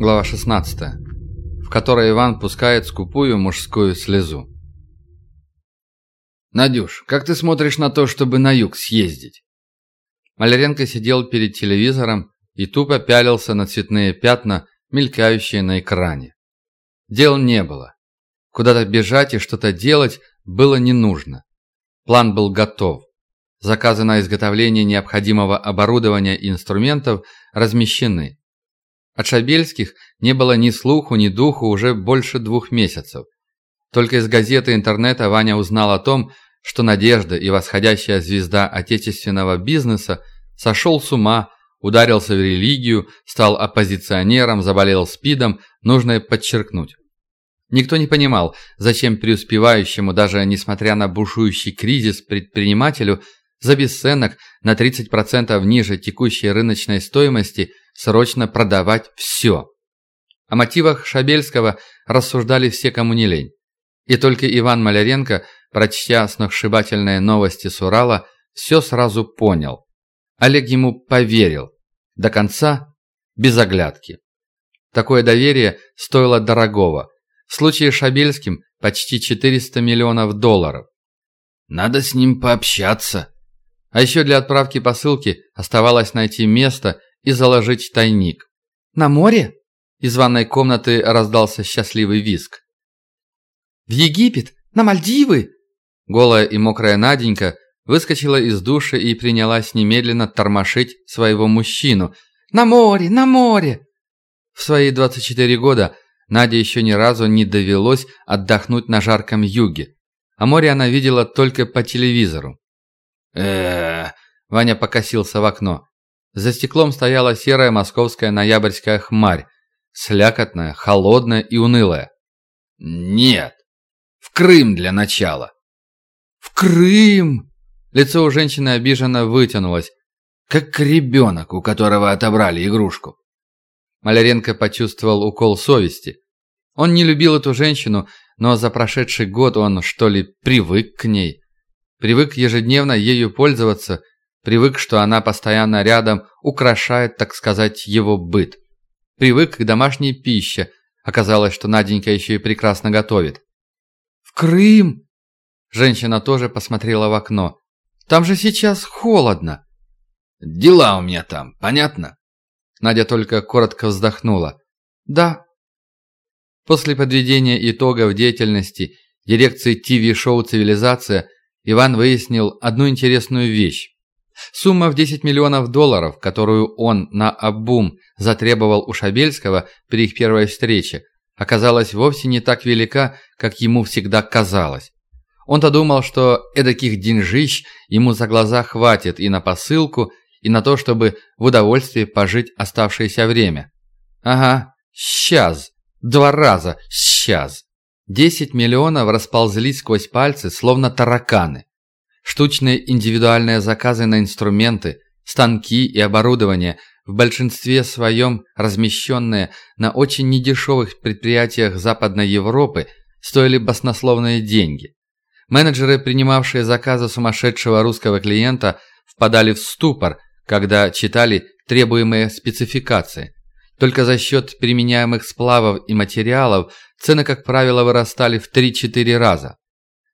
Глава 16, в которой Иван пускает скупую мужскую слезу. «Надюш, как ты смотришь на то, чтобы на юг съездить?» Маляренко сидел перед телевизором и тупо пялился на цветные пятна, мелькающие на экране. Дел не было. Куда-то бежать и что-то делать было не нужно. План был готов. Заказы на изготовление необходимого оборудования и инструментов размещены. От Шабельских не было ни слуху, ни духу уже больше двух месяцев. Только из газеты интернета Ваня узнал о том, что Надежда и восходящая звезда отечественного бизнеса сошел с ума, ударился в религию, стал оппозиционером, заболел СПИДом, нужно подчеркнуть. Никто не понимал, зачем преуспевающему, даже несмотря на бушующий кризис, предпринимателю за бесценок на 30% ниже текущей рыночной стоимости – срочно продавать все. О мотивах Шабельского рассуждали все, кому не лень. И только Иван Маляренко, прочтя сногсшибательные новости с Урала, все сразу понял. Олег ему поверил. До конца, без оглядки. Такое доверие стоило дорогого. В случае с Шабельским почти 400 миллионов долларов. Надо с ним пообщаться. А еще для отправки посылки оставалось найти место, и заложить тайник. «На море?» Из ванной комнаты раздался счастливый визг. «В Египет? На Мальдивы?» Голая и мокрая Наденька выскочила из души и принялась немедленно тормошить своего мужчину. «На море, на море!» В свои 24 года Наде еще ни разу не довелось отдохнуть на жарком юге, а море она видела только по телевизору. э Ваня покосился в окно. За стеклом стояла серая московская ноябрьская хмарь, слякотная, холодная и унылая. «Нет, в Крым для начала». «В Крым!» Лицо у женщины обиженно вытянулось, как ребенок, у которого отобрали игрушку. Маляренко почувствовал укол совести. Он не любил эту женщину, но за прошедший год он, что ли, привык к ней. Привык ежедневно ею пользоваться Привык, что она постоянно рядом, украшает, так сказать, его быт. Привык к домашней пище. Оказалось, что Наденька еще и прекрасно готовит. «В Крым!» Женщина тоже посмотрела в окно. «Там же сейчас холодно!» «Дела у меня там, понятно?» Надя только коротко вздохнула. «Да». После подведения итогов деятельности дирекции ТВ-шоу «Цивилизация» Иван выяснил одну интересную вещь. Сумма в 10 миллионов долларов, которую он на обум затребовал у Шабельского при их первой встрече, оказалась вовсе не так велика, как ему всегда казалось. Он-то думал, что эдаких деньжищ ему за глаза хватит и на посылку, и на то, чтобы в удовольствии пожить оставшееся время. Ага, сейчас, два раза, сейчас. Десять миллионов расползлись сквозь пальцы, словно тараканы. Штучные индивидуальные заказы на инструменты, станки и оборудование, в большинстве своем размещенные на очень недешевых предприятиях Западной Европы, стоили баснословные деньги. Менеджеры, принимавшие заказы сумасшедшего русского клиента, впадали в ступор, когда читали требуемые спецификации. Только за счет применяемых сплавов и материалов цены, как правило, вырастали в 3-4 раза.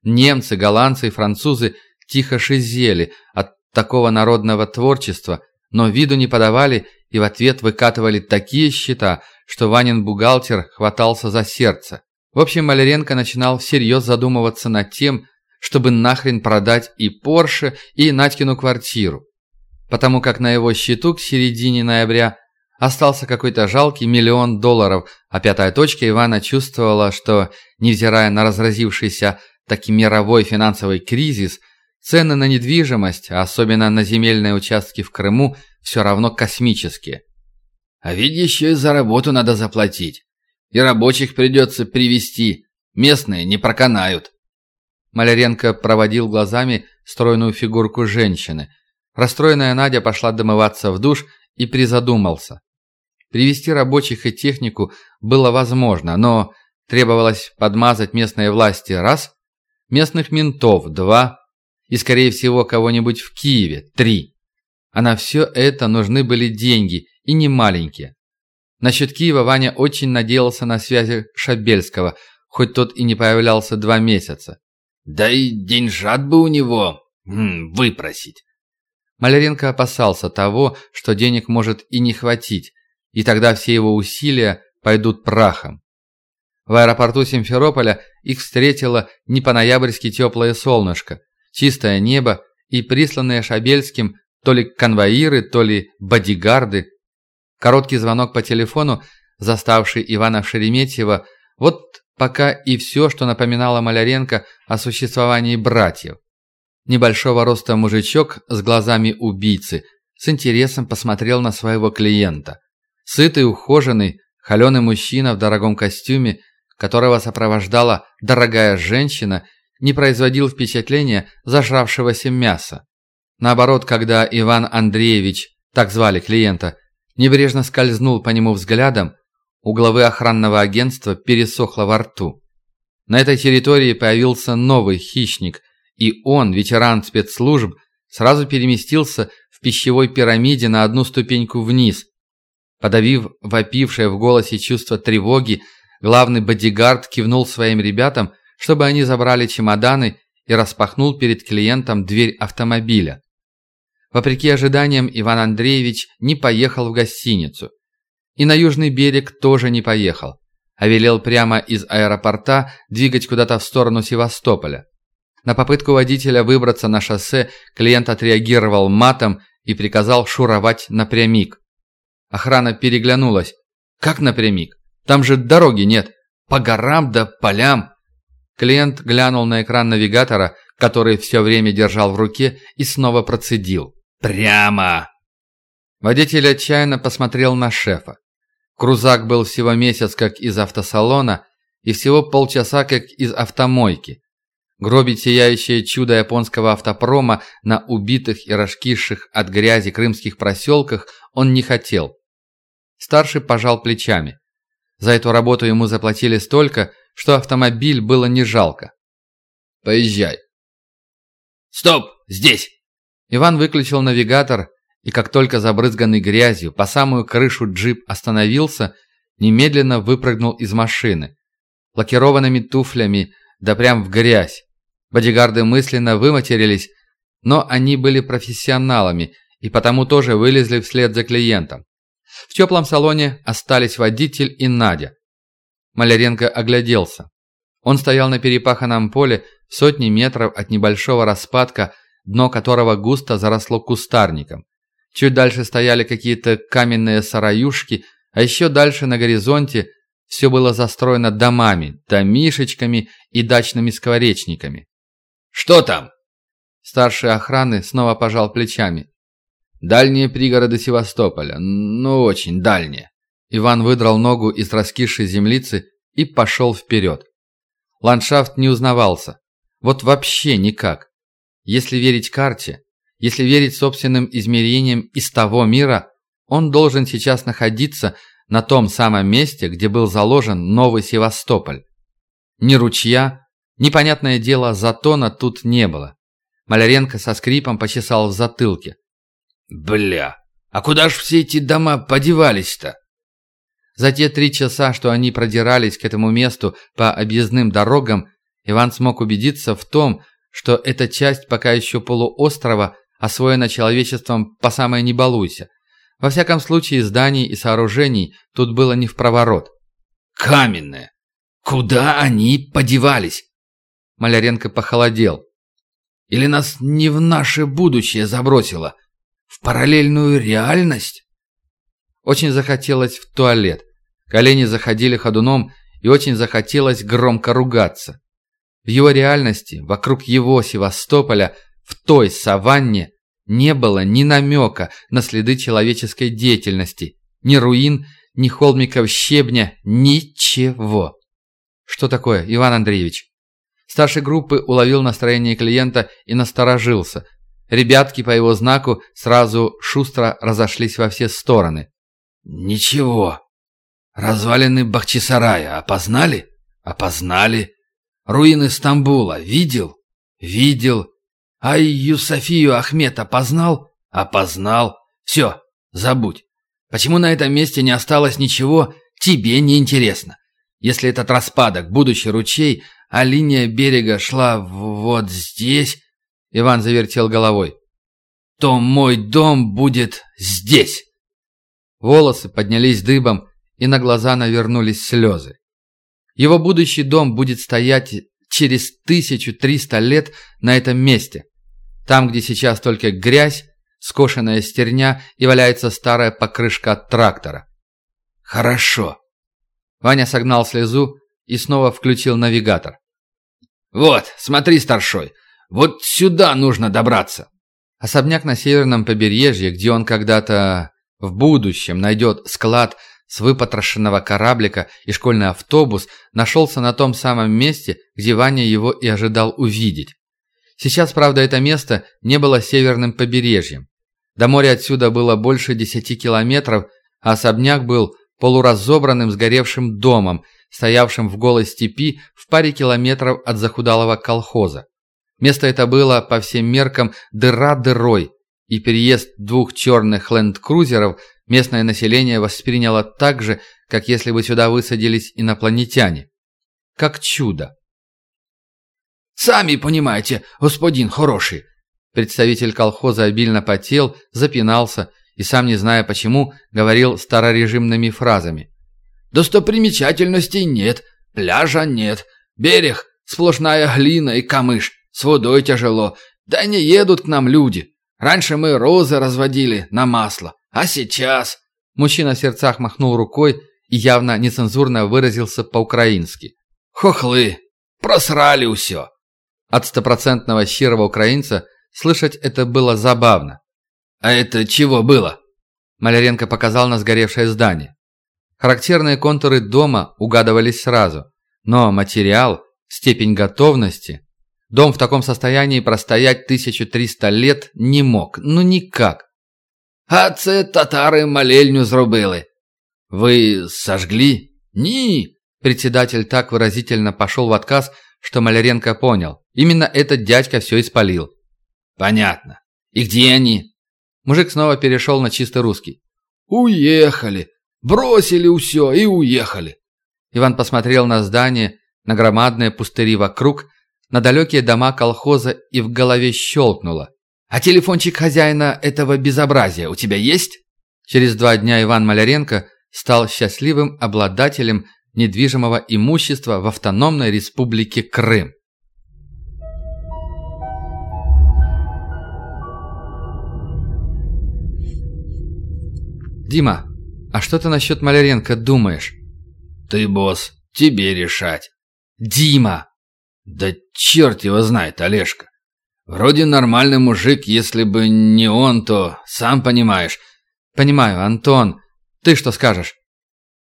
Немцы, голландцы и французы тихо шизели от такого народного творчества, но виду не подавали и в ответ выкатывали такие счета, что Ванин бухгалтер хватался за сердце. В общем, Маляренко начинал всерьез задумываться над тем, чтобы нахрен продать и Порше, и Надькину квартиру. Потому как на его счету к середине ноября остался какой-то жалкий миллион долларов, а пятая точка Ивана чувствовала, что, невзирая на разразившийся таки мировой финансовый кризис – Цены на недвижимость, а особенно на земельные участки в Крыму, все равно космические. А ведь еще и за работу надо заплатить. И рабочих придется привести. Местные не проканают. Маляренко проводил глазами стройную фигурку женщины. Расстроенная Надя пошла домываться в душ и призадумался. Привести рабочих и технику было возможно, но требовалось подмазать местные власти раз, местных ментов два, и, скорее всего, кого-нибудь в Киеве – три. А на все это нужны были деньги, и не маленькие. Насчет Киева Ваня очень надеялся на связи Шабельского, хоть тот и не появлялся два месяца. Да и деньжат бы у него м, выпросить. Маляренко опасался того, что денег может и не хватить, и тогда все его усилия пойдут прахом. В аэропорту Симферополя их встретило не по-ноябрьски теплое солнышко, чистое небо и присланные Шабельским то ли конвоиры, то ли бодигарды. Короткий звонок по телефону, заставший Ивана Шереметьева, вот пока и все, что напоминало Маляренко о существовании братьев. Небольшого роста мужичок с глазами убийцы с интересом посмотрел на своего клиента. Сытый, ухоженный, холеный мужчина в дорогом костюме, которого сопровождала дорогая женщина, не производил впечатления зажравшегося мяса. Наоборот, когда Иван Андреевич, так звали клиента, небрежно скользнул по нему взглядом, у главы охранного агентства пересохло во рту. На этой территории появился новый хищник, и он, ветеран спецслужб, сразу переместился в пищевой пирамиде на одну ступеньку вниз. Подавив вопившее в голосе чувство тревоги, главный бодигард кивнул своим ребятам, чтобы они забрали чемоданы и распахнул перед клиентом дверь автомобиля. Вопреки ожиданиям, Иван Андреевич не поехал в гостиницу. И на южный берег тоже не поехал, а велел прямо из аэропорта двигать куда-то в сторону Севастополя. На попытку водителя выбраться на шоссе клиент отреагировал матом и приказал шуровать напрямик. Охрана переглянулась. «Как напрямик? Там же дороги нет. По горам да полям». Клиент глянул на экран навигатора, который все время держал в руке, и снова процедил. «Прямо!» Водитель отчаянно посмотрел на шефа. Крузак был всего месяц как из автосалона и всего полчаса как из автомойки. Гробить сияющее чудо японского автопрома на убитых и раскисших от грязи крымских проселках он не хотел. Старший пожал плечами. За эту работу ему заплатили столько, что автомобиль было не жалко. «Поезжай». «Стоп! Здесь!» Иван выключил навигатор и как только забрызганный грязью по самую крышу джип остановился, немедленно выпрыгнул из машины. Лакированными туфлями, да прям в грязь. Бодигарды мысленно выматерились, но они были профессионалами и потому тоже вылезли вслед за клиентом. В теплом салоне остались водитель и Надя. Маляренко огляделся. Он стоял на перепаханном поле сотни метров от небольшого распадка, дно которого густо заросло кустарником. Чуть дальше стояли какие-то каменные сараюшки, а еще дальше на горизонте все было застроено домами, домишечками и дачными скворечниками. «Что там?» Старший охраны снова пожал плечами. «Дальние пригороды Севастополя, ну очень дальние». Иван выдрал ногу из раскисшей землицы и пошел вперед. Ландшафт не узнавался. Вот вообще никак. Если верить карте, если верить собственным измерениям из того мира, он должен сейчас находиться на том самом месте, где был заложен новый Севастополь. Ни ручья, непонятное дело, затона тут не было. Маляренко со скрипом почесал в затылке. «Бля, а куда ж все эти дома подевались-то?» За те три часа, что они продирались к этому месту по объездным дорогам, Иван смог убедиться в том, что эта часть пока еще полуострова освоена человечеством по самое не балуйся. Во всяком случае, зданий и сооружений тут было не в проворот. «Каменные! Куда они подевались?» Маляренко похолодел. «Или нас не в наше будущее забросило? В параллельную реальность?» Очень захотелось в туалет. Колени заходили ходуном, и очень захотелось громко ругаться. В его реальности, вокруг его Севастополя, в той саванне, не было ни намека на следы человеческой деятельности, ни руин, ни холмиков щебня, ничего. Что такое, Иван Андреевич? Старший группы уловил настроение клиента и насторожился. Ребятки по его знаку сразу шустро разошлись во все стороны. «Ничего. Развалины Бахчисарая опознали? Опознали. Руины Стамбула видел? Видел. Ай Юсофию Ахмед опознал? Опознал. Все, забудь. Почему на этом месте не осталось ничего, тебе не интересно. Если этот распадок – будущий ручей, а линия берега шла вот здесь, Иван завертел головой, то мой дом будет здесь. Волосы поднялись дыбом, и на глаза навернулись слезы. Его будущий дом будет стоять через 1300 лет на этом месте. Там, где сейчас только грязь, скошенная стерня и валяется старая покрышка от трактора. Хорошо. Ваня согнал слезу и снова включил навигатор. «Вот, смотри, старшой, вот сюда нужно добраться». Особняк на северном побережье, где он когда-то в будущем найдет склад с выпотрошенного кораблика и школьный автобус, нашелся на том самом месте, где Ваня его и ожидал увидеть. Сейчас, правда, это место не было северным побережьем. До моря отсюда было больше десяти километров, а особняк был полуразобранным сгоревшим домом, стоявшим в голой степи в паре километров от захудалого колхоза. Место это было, по всем меркам, дыра дырой, и переезд двух черных ленд-крузеров местное население восприняло так же, как если бы сюда высадились инопланетяне. Как чудо. «Сами понимаете, господин хороший!» Представитель колхоза обильно потел, запинался и, сам не зная почему, говорил старорежимными фразами. «Достопримечательностей нет, пляжа нет, берег, сплошная глина и камыш, с водой тяжело, да не едут к нам люди. Раньше мы розы разводили на масло, а сейчас...» Мужчина в сердцах махнул рукой и явно нецензурно выразился по-украински. «Хохлы! Просрали все!» От стопроцентного щирого украинца слышать это было забавно. «А это чего было?» Маляренко показал на сгоревшее здание. Характерные контуры дома угадывались сразу, но материал, степень готовности... Дом в таком состоянии простоять 1300 лет не мог, ну никак. «А це татари молельню зробили». «Вы сожгли?» «Ні». Председатель так выразительно пошел в отказ, что Маляренко понял. Именно этот дядька все испалил. «Понятно. И где они?» Мужик снова перешел на чистый русский. «Уехали. Бросили все и уехали». Иван посмотрел на здание, на громадные пустыри вокруг, на далекие дома колхоза и в голове щелкнуло. «А телефончик хозяина этого безобразия у тебя есть?» Через два дня Иван Маляренко стал счастливым обладателем недвижимого имущества в автономной республике Крым. «Дима, а что ты насчет Маляренко думаешь?» «Ты босс, тебе решать». «Дима!» «Да черт его знает, Олежка. Вроде нормальный мужик, если бы не он, то сам понимаешь». «Понимаю, Антон. Ты что скажешь?»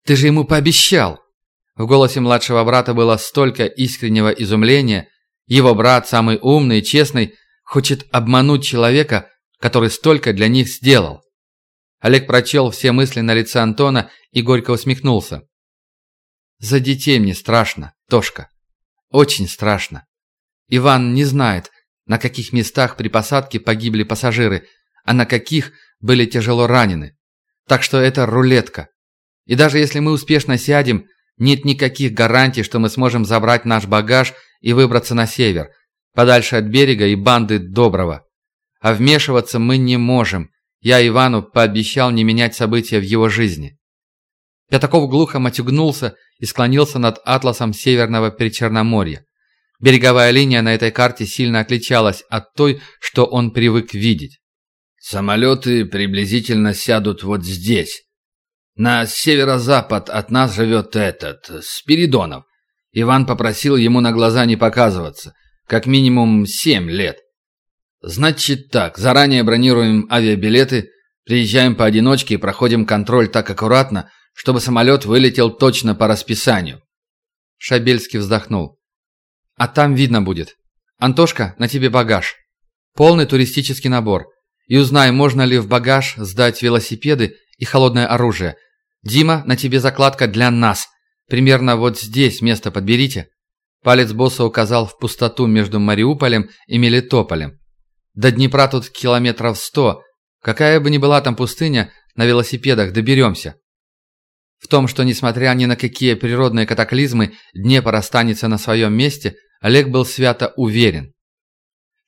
«Ты же ему пообещал!» В голосе младшего брата было столько искреннего изумления. Его брат, самый умный и честный, хочет обмануть человека, который столько для них сделал. Олег прочел все мысли на лице Антона и горько усмехнулся. «За детей мне страшно, Тошка. Очень страшно. Иван не знает, на каких местах при посадке погибли пассажиры, а на каких были тяжело ранены. Так что это рулетка. И даже если мы успешно сядем, нет никаких гарантий, что мы сможем забрать наш багаж и выбраться на север, подальше от берега и банды Доброго. А вмешиваться мы не можем. Я Ивану пообещал не менять события в его жизни. Пятаков глухо матюгнулся и склонился над атласом Северного Причерноморья. Береговая линия на этой карте сильно отличалась от той, что он привык видеть. «Самолеты приблизительно сядут вот здесь», на северо-запад от нас живет этот, Спиридонов. Иван попросил ему на глаза не показываться. Как минимум семь лет. Значит так, заранее бронируем авиабилеты, приезжаем поодиночке и проходим контроль так аккуратно, чтобы самолет вылетел точно по расписанию. Шабельский вздохнул. А там видно будет. Антошка, на тебе багаж. Полный туристический набор. И узнай, можно ли в багаж сдать велосипеды и холодное оружие – «Дима, на тебе закладка для нас. Примерно вот здесь место подберите». Палец босса указал в пустоту между Мариуполем и Мелитополем. До Днепра тут километров сто. Какая бы ни была там пустыня, на велосипедах доберемся. В том, что несмотря ни на какие природные катаклизмы, Днепр останется на своем месте, Олег был свято уверен.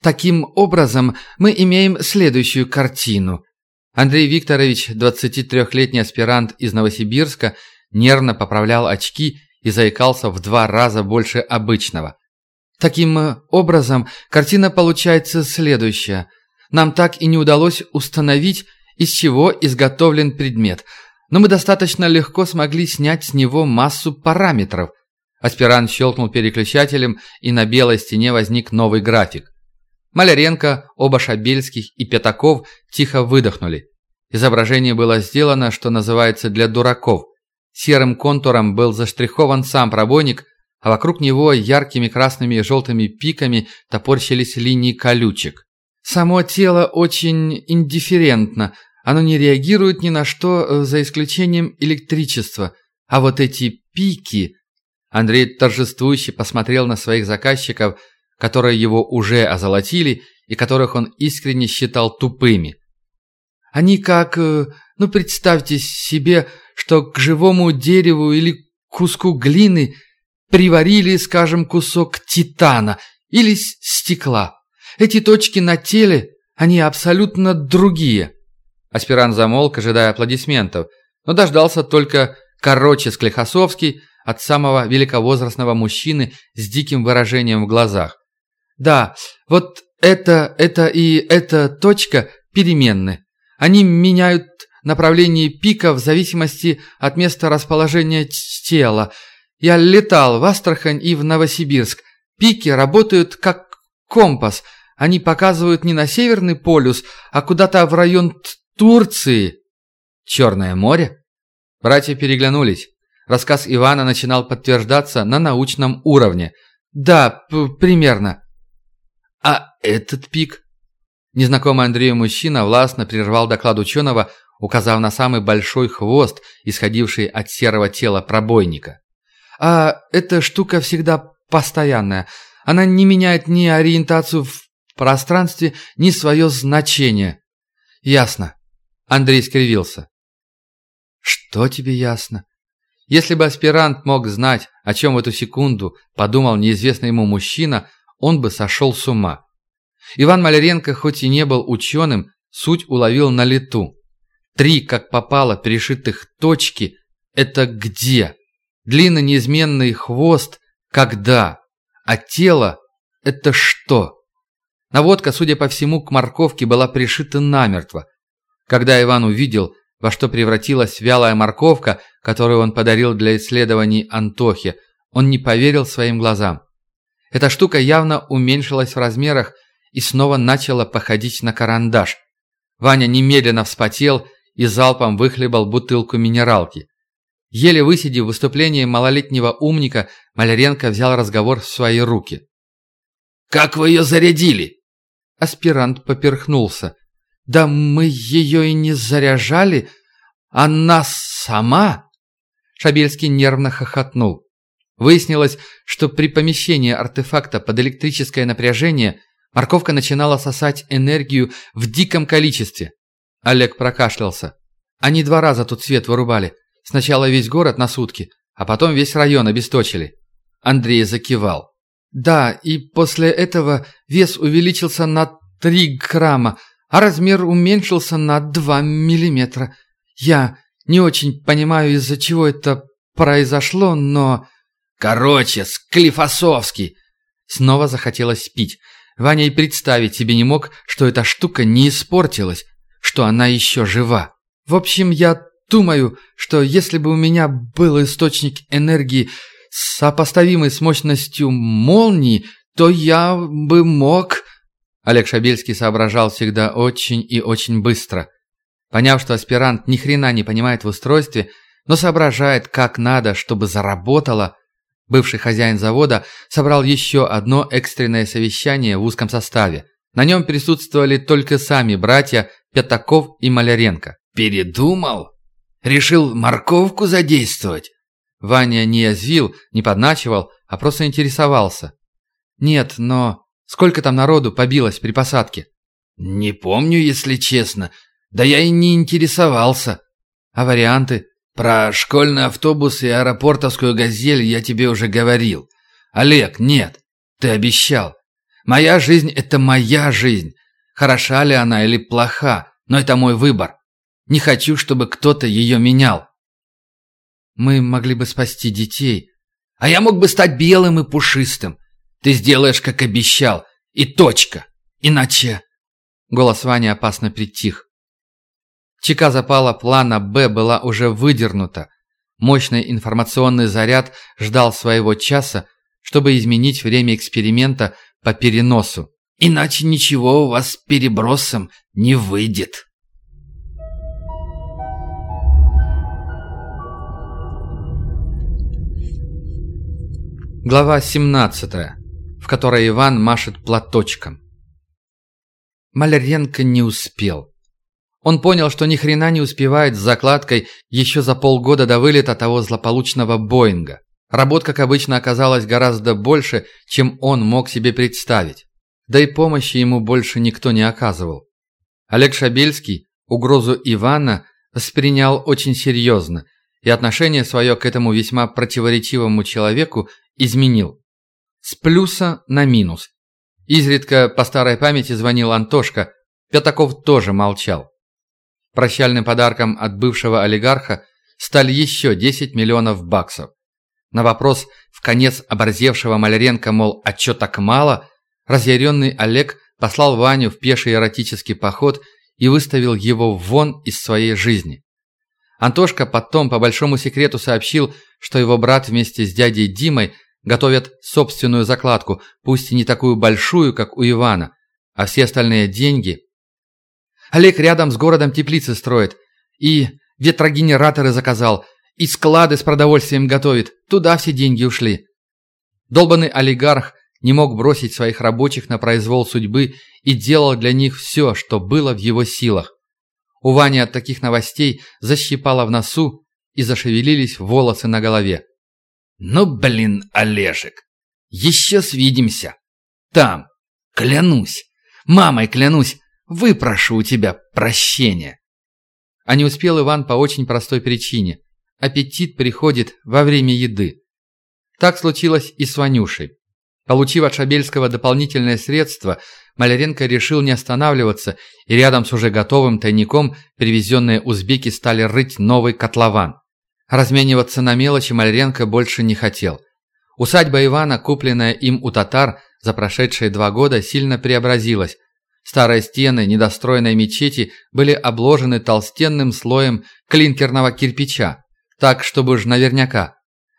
Таким образом, мы имеем следующую картину. Андрей Викторович, 23-летний аспирант из Новосибирска, нервно поправлял очки и заикался в два раза больше обычного. Таким образом, картина получается следующая. Нам так и не удалось установить, из чего изготовлен предмет, но мы достаточно легко смогли снять с него массу параметров. Аспирант щелкнул переключателем, и на белой стене возник новый график. Маляренко, оба Шабельских и Пятаков тихо выдохнули. Изображение было сделано, что называется, для дураков. Серым контуром был заштрихован сам пробойник, а вокруг него яркими красными и желтыми пиками топорщились линии колючек. Само тело очень индифферентно, оно не реагирует ни на что, э, за исключением электричества. А вот эти пики... Андрей торжествующе посмотрел на своих заказчиков – которые его уже озолотили и которых он искренне считал тупыми. Они как, э, ну представьте себе, что к живому дереву или куску глины приварили, скажем, кусок титана или стекла. Эти точки на теле, они абсолютно другие. Аспирант замолк, ожидая аплодисментов, но дождался только короче Склехосовский от самого великовозрастного мужчины с диким выражением в глазах. Да, вот это, это и эта точка переменны. Они меняют направление пика в зависимости от места расположения тела. Я летал в Астрахань и в Новосибирск. Пики работают как компас. Они показывают не на Северный полюс, а куда-то в район Турции. Черное море? Братья переглянулись. Рассказ Ивана начинал подтверждаться на научном уровне. Да, примерно. А этот пик? Незнакомый Андрею мужчина властно прервал доклад ученого, указав на самый большой хвост, исходивший от серого тела пробойника. А эта штука всегда постоянная. Она не меняет ни ориентацию в пространстве, ни свое значение. Ясно. Андрей скривился. Что тебе ясно? Если бы аспирант мог знать, о чем в эту секунду подумал неизвестный ему мужчина, он бы сошел с ума. Иван Маляренко, хоть и не был ученым, суть уловил на лету. Три, как попало, перешитых точки – это где? Длинный неизменный хвост – когда? А тело – это что? Наводка, судя по всему, к морковке была пришита намертво. Когда Иван увидел, во что превратилась вялая морковка, которую он подарил для исследований Антохе, он не поверил своим глазам. Эта штука явно уменьшилась в размерах и снова начала походить на карандаш. Ваня немедленно вспотел и залпом выхлебал бутылку минералки. Еле высидев выступление малолетнего умника, Маляренко взял разговор в свои руки. «Как вы ее зарядили?» Аспирант поперхнулся. «Да мы ее и не заряжали, она сама!» Шабельский нервно хохотнул. Выяснилось, что при помещении артефакта под электрическое напряжение морковка начинала сосать энергию в диком количестве. Олег прокашлялся. Они два раза тут свет вырубали. Сначала весь город на сутки, а потом весь район обесточили. Андрей закивал. Да, и после этого вес увеличился на 3 грамма, а размер уменьшился на 2 миллиметра. Я не очень понимаю, из-за чего это произошло, но... Короче, Склифосовский. Снова захотелось пить. Ваня и представить себе не мог, что эта штука не испортилась, что она еще жива. В общем, я думаю, что если бы у меня был источник энергии, сопоставимый с мощностью молнии, то я бы мог...» Олег Шабельский соображал всегда очень и очень быстро. Поняв, что аспирант ни хрена не понимает в устройстве, но соображает, как надо, чтобы заработало, Бывший хозяин завода собрал еще одно экстренное совещание в узком составе. На нем присутствовали только сами братья Пятаков и Маляренко. «Передумал? Решил морковку задействовать?» Ваня не язвил, не подначивал, а просто интересовался. «Нет, но сколько там народу побилось при посадке?» «Не помню, если честно. Да я и не интересовался. А варианты? Про школьный автобус и аэропортовскую «Газель» я тебе уже говорил. Олег, нет, ты обещал. Моя жизнь – это моя жизнь. Хороша ли она или плоха, но это мой выбор. Не хочу, чтобы кто-то ее менял. Мы могли бы спасти детей. А я мог бы стать белым и пушистым. Ты сделаешь, как обещал. И точка. Иначе... Голос Вани опасно притих. Чека запала плана «Б» была уже выдернута. Мощный информационный заряд ждал своего часа, чтобы изменить время эксперимента по переносу. Иначе ничего у вас с перебросом не выйдет. Глава 17, в которой Иван машет платочком. Маляренко не успел. Он понял, что ни хрена не успевает с закладкой еще за полгода до вылета того злополучного Боинга. Работ, как обычно, оказалось гораздо больше, чем он мог себе представить. Да и помощи ему больше никто не оказывал. Олег Шабельский угрозу Ивана воспринял очень серьезно и отношение свое к этому весьма противоречивому человеку изменил. С плюса на минус. Изредка по старой памяти звонил Антошка, Пятаков тоже молчал. Прощальным подарком от бывшего олигарха стали еще 10 миллионов баксов. На вопрос в конец оборзевшего Маляренко, мол, а чё так мало, разъяренный Олег послал Ваню в пеший эротический поход и выставил его вон из своей жизни. Антошка потом по большому секрету сообщил, что его брат вместе с дядей Димой готовят собственную закладку, пусть и не такую большую, как у Ивана, а все остальные деньги... Олег рядом с городом теплицы строит, и ветрогенераторы заказал, и склады с продовольствием готовит, туда все деньги ушли. Долбанный олигарх не мог бросить своих рабочих на произвол судьбы и делал для них все, что было в его силах. У Вани от таких новостей защипало в носу и зашевелились волосы на голове. «Ну, блин, Олежек, еще свидимся. Там, клянусь, мамой клянусь, выпрошу у тебя прощения». А не успел Иван по очень простой причине. Аппетит приходит во время еды. Так случилось и с Ванюшей. Получив от Шабельского дополнительное средство, Маляренко решил не останавливаться, и рядом с уже готовым тайником привезенные узбеки стали рыть новый котлован. Размениваться на мелочи Маляренко больше не хотел. Усадьба Ивана, купленная им у татар за прошедшие два года, сильно преобразилась. Старые стены недостроенной мечети были обложены толстенным слоем клинкерного кирпича, так, чтобы уж наверняка.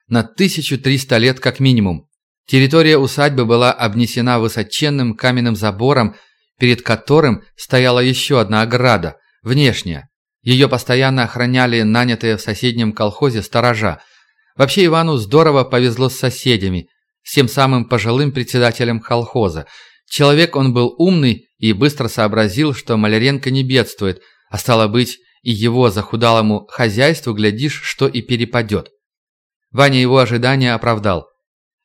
На 1300 лет как минимум. Территория усадьбы была обнесена высоченным каменным забором, перед которым стояла еще одна ограда, внешняя, ее постоянно охраняли нанятые в соседнем колхозе сторожа. Вообще Ивану здорово повезло с соседями, с тем самым пожилым председателем колхоза. Человек он был умный и быстро сообразил, что Маляренко не бедствует, а стало быть, и его захудалому хозяйству, глядишь, что и перепадет. Ваня его ожидания оправдал.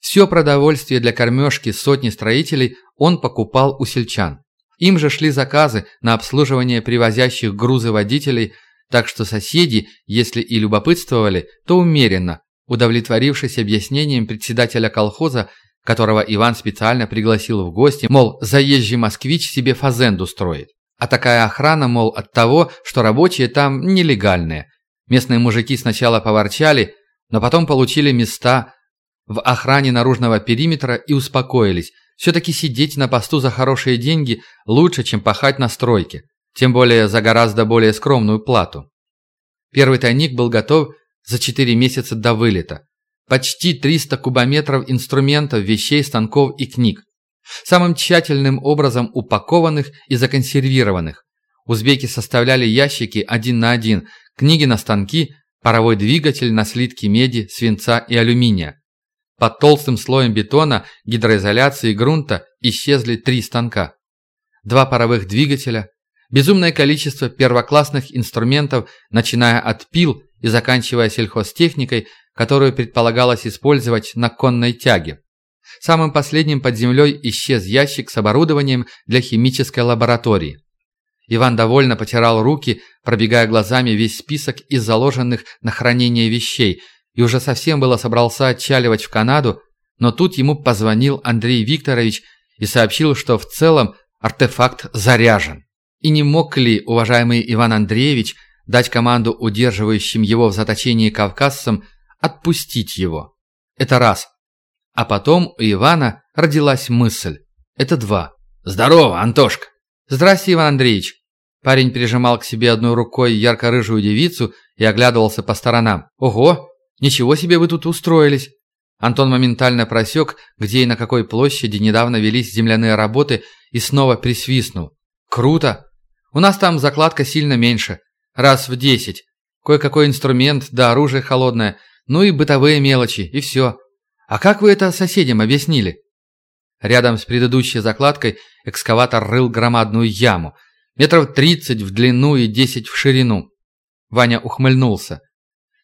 Все продовольствие для кормежки сотни строителей он покупал у сельчан. Им же шли заказы на обслуживание привозящих грузы водителей, так что соседи, если и любопытствовали, то умеренно, удовлетворившись объяснением председателя колхоза, которого Иван специально пригласил в гости, мол, заезжий москвич себе фазенду строит. А такая охрана, мол, от того, что рабочие там нелегальные. Местные мужики сначала поворчали, но потом получили места в охране наружного периметра и успокоились – все-таки сидеть на посту за хорошие деньги лучше, чем пахать на стройке, тем более за гораздо более скромную плату. Первый тайник был готов за 4 месяца до вылета. Почти 300 кубометров инструментов, вещей, станков и книг. Самым тщательным образом упакованных и законсервированных. Узбеки составляли ящики один на один, книги на станки, паровой двигатель на слитки меди, свинца и алюминия. Под толстым слоем бетона, гидроизоляции и грунта исчезли три станка. Два паровых двигателя, безумное количество первоклассных инструментов, начиная от пил и заканчивая сельхозтехникой, которую предполагалось использовать на конной тяге. Самым последним под землей исчез ящик с оборудованием для химической лаборатории. Иван довольно потирал руки, пробегая глазами весь список из заложенных на хранение вещей, и уже совсем было собрался отчаливать в Канаду, но тут ему позвонил Андрей Викторович и сообщил, что в целом артефакт заряжен. И не мог ли уважаемый Иван Андреевич дать команду удерживающим его в заточении кавказцам отпустить его? Это раз. А потом у Ивана родилась мысль. Это два. «Здорово, Антошка!» «Здрасте, Иван Андреевич!» Парень прижимал к себе одной рукой ярко-рыжую девицу и оглядывался по сторонам. «Ого! Ничего себе вы тут устроились!» Антон моментально просек, где и на какой площади недавно велись земляные работы, и снова присвистнул. «Круто! У нас там закладка сильно меньше. Раз в десять. Кое-какой инструмент, да оружие холодное, ну и бытовые мелочи, и все. А как вы это соседям объяснили?» Рядом с предыдущей закладкой экскаватор рыл громадную яму, метров тридцать в длину и десять в ширину. Ваня ухмыльнулся.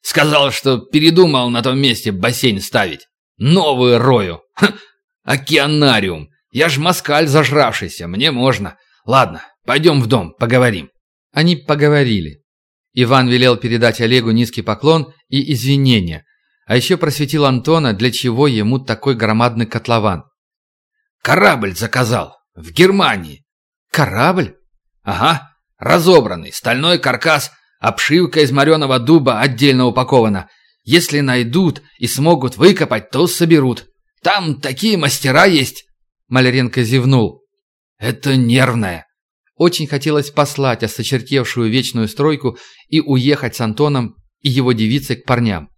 Сказал, что передумал на том месте бассейн ставить. Новую рою. Ха, океанариум. Я ж москаль зажравшийся, мне можно. Ладно, пойдем в дом, поговорим. Они поговорили. Иван велел передать Олегу низкий поклон и извинения, а еще просветил Антона, для чего ему такой громадный котлован. «Корабль заказал. В Германии». «Корабль?» «Ага. Разобранный. Стальной каркас Обшивка из мореного дуба отдельно упакована. Если найдут и смогут выкопать, то соберут. Там такие мастера есть!» Маляренко зевнул. «Это нервное». Очень хотелось послать осточертевшую вечную стройку и уехать с Антоном и его девицей к парням.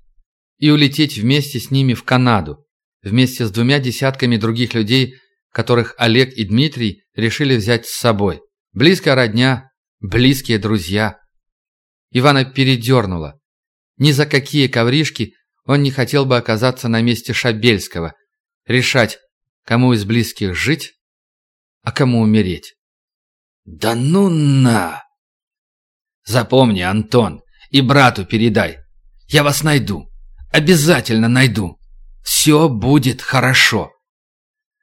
И улететь вместе с ними в Канаду. Вместе с двумя десятками других людей, которых Олег и Дмитрий решили взять с собой. Близкая родня, близкие друзья – Ивана передернуло. Ни за какие ковришки он не хотел бы оказаться на месте Шабельского, решать, кому из близких жить, а кому умереть. «Да ну на!» «Запомни, Антон, и брату передай. Я вас найду. Обязательно найду. Все будет хорошо».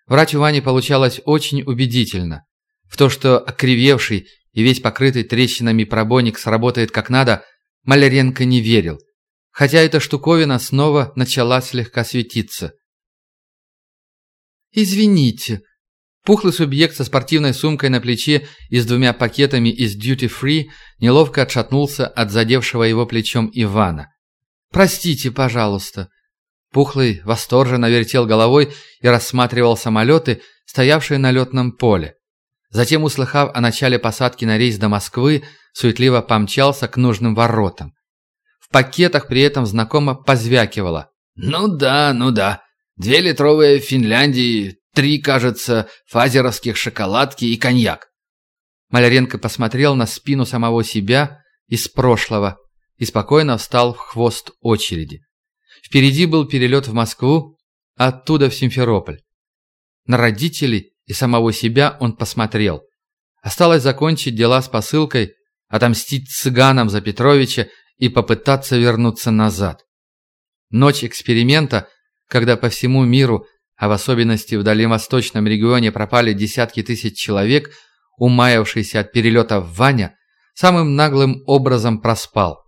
Врать у Вани получалось очень убедительно. В то, что окривевший и весь покрытый трещинами пробойник сработает как надо, Маляренко не верил. Хотя эта штуковина снова начала слегка светиться. «Извините». Пухлый субъект со спортивной сумкой на плече и с двумя пакетами из Duty Free неловко отшатнулся от задевшего его плечом Ивана. «Простите, пожалуйста». Пухлый восторженно вертел головой и рассматривал самолеты, стоявшие на летном поле. Затем, услыхав о начале посадки на рейс до Москвы, суетливо помчался к нужным воротам. В пакетах при этом знакомо позвякивало. «Ну да, ну да. Две литровые в Финляндии, три, кажется, фазеровских шоколадки и коньяк». Маляренко посмотрел на спину самого себя из прошлого и спокойно встал в хвост очереди. Впереди был перелет в Москву, оттуда в Симферополь. На родителей и самого себя он посмотрел. Осталось закончить дела с посылкой, отомстить цыганам за Петровича и попытаться вернуться назад. Ночь эксперимента, когда по всему миру, а в особенности в дальневосточном регионе пропали десятки тысяч человек, умаявшийся от перелета в Ваня, самым наглым образом проспал.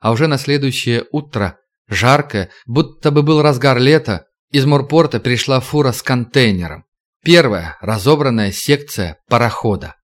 А уже на следующее утро, жаркое, будто бы был разгар лета, из морпорта пришла фура с контейнером. Первая разобранная секция парохода.